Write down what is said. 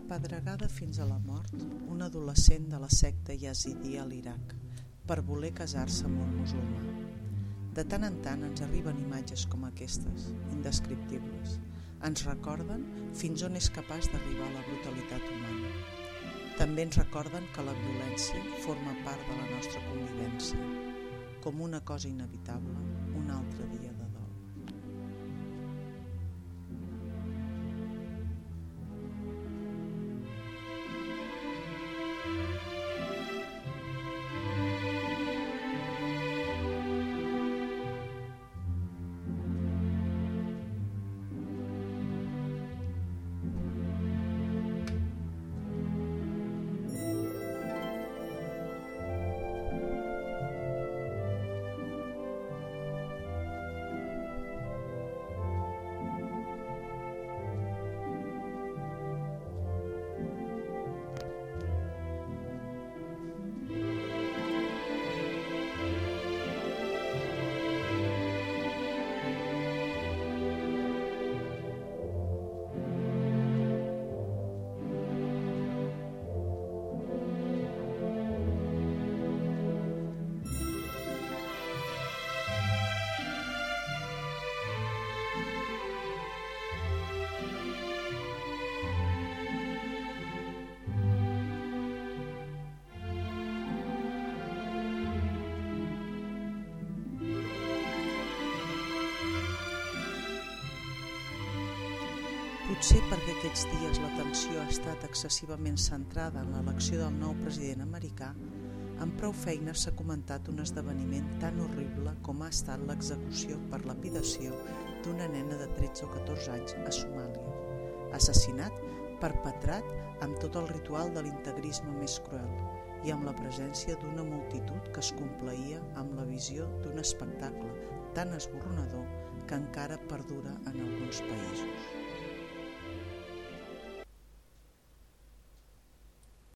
Apedregada fins a la mort, una adolescent de la secta yazidí a l'Iraq, per voler casar-se amb un musulmà. De tant en tant ens arriben imatges com aquestes, indescriptibles. Ens recorden fins on és capaç d'arribar la brutalitat humana. També ens recorden que la violència forma part de la nostra convivència, com una cosa inevitable, un altre dia de Potser perquè aquests dies l'atenció ha estat excessivament centrada en l'elecció del nou president americà, amb prou feines s'ha comentat un esdeveniment tan horrible com ha estat l'execució per lapidació d'una nena de 13 o 14 anys a Somàlia. Assassinat perpetrat amb tot el ritual de l'integrisme més cruel i amb la presència d'una multitud que es complaïa amb la visió d'un espectacle tan esborronador que encara perdura en alguns països.